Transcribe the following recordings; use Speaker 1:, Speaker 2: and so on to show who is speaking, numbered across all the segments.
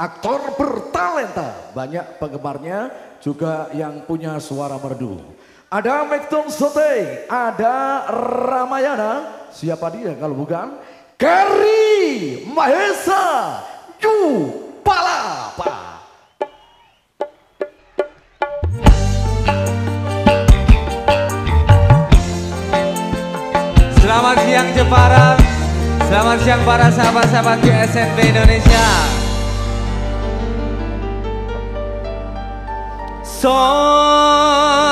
Speaker 1: aktor bertalenta, banyak penggemarnya juga yang punya suara merdu. Ada Mekton Sote, ada Ramayana, siapa dia kalau bukan? Gary Mahesa Palapa.
Speaker 2: Selamat siang Jepara Selamat siang para sahabat-sahabat SNB Indonesia 在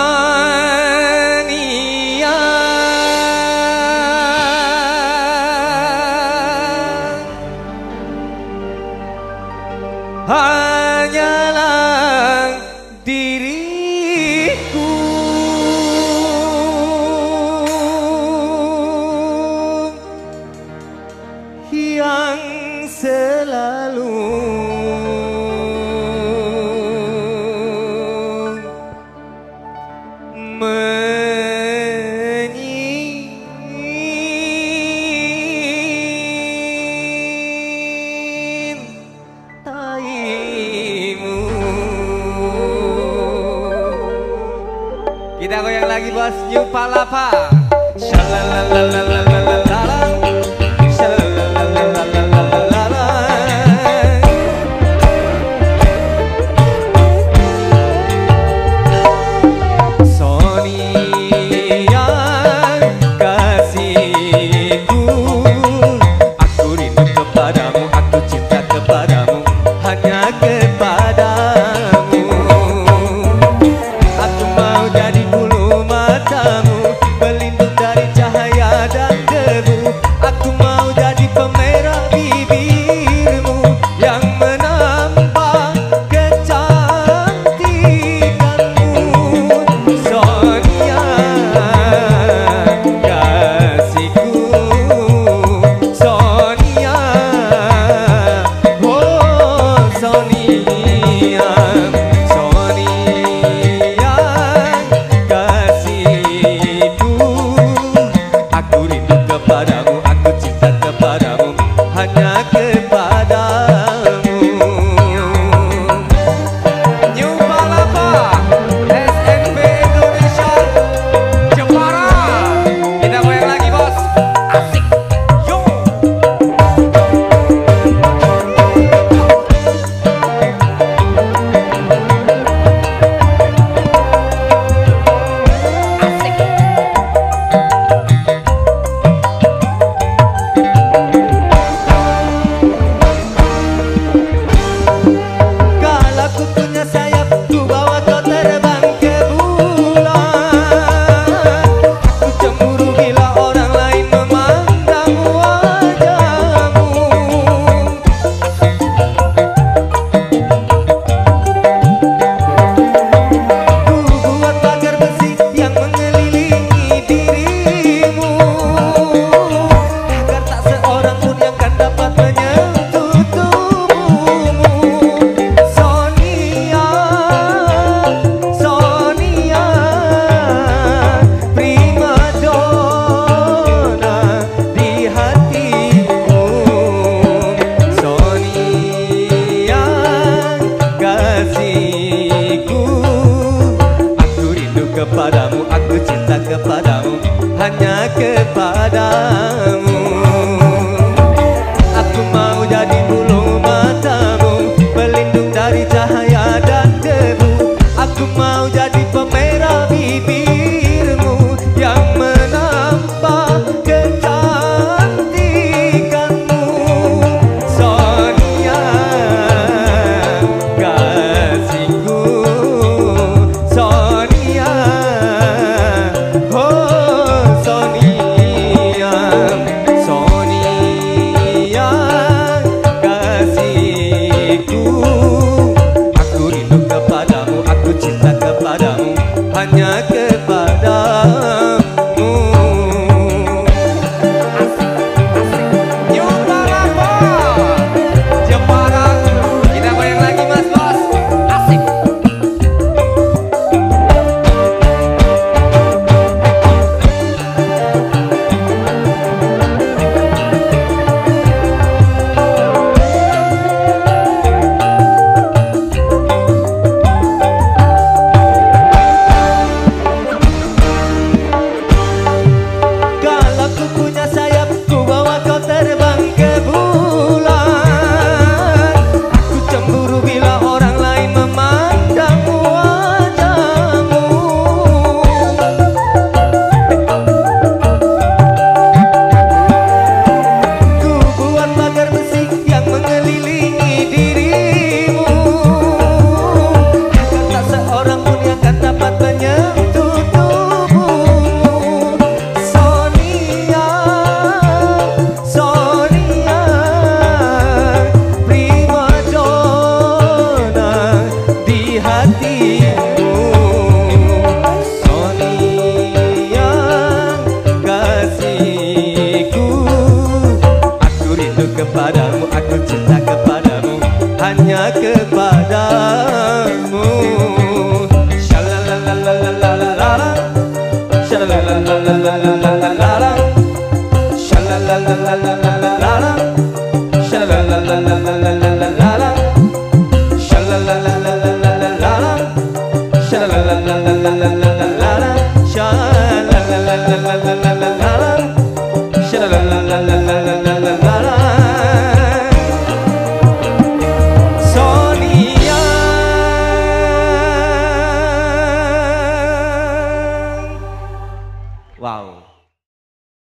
Speaker 2: lagi bos. New Palapa Shalalalalalalalala hanya